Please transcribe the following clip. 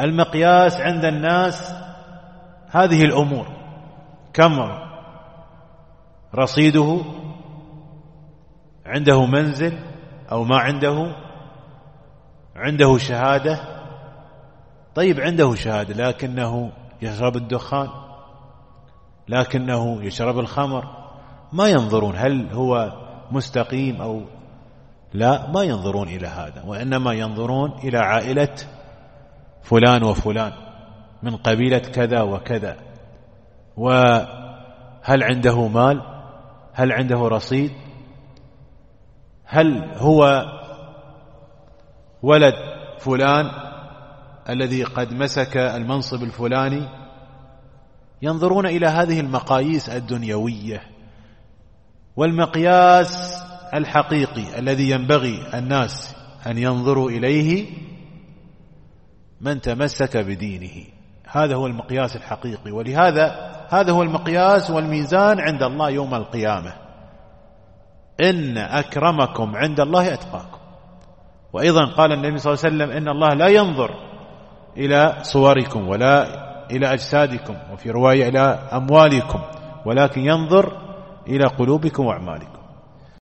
المقياس عند الناس هذه الأمور. كم رصيده عنده منزل أو ما عنده؟ عنده شهادة؟ طيب عنده شهادة لكنه يشرب الدخان لكنه يشرب الخمر. ما ينظرون هل هو مستقيم أو لا ما ينظرون إلى هذا وإنما ينظرون إلى عائلة فلان وفلان من قبيلة كذا وكذا. وهل عنده مال؟ هل عنده رصيد؟ هل هو ولد فلان الذي قد مسك المنصب الفلاني؟ ينظرون إلى هذه المقاييس الدنيوية والمقياس الحقيقي الذي ينبغي الناس أن ينظروا إليه من تمسك بدينه. هذا هو المقياس الحقيقي. ولهذا هذا هو المقياس والميزان عند الله يوم القيامة. إن أكرمكم عند الله أتقاكم. وأيضا قال النبي صلى الله عليه وسلم إن الله لا ينظر إلى صوركم ولا إلى أجسادكم وفي رواية إلى أموالكم ولكن ينظر إلى قلوبكم وأعمالكم.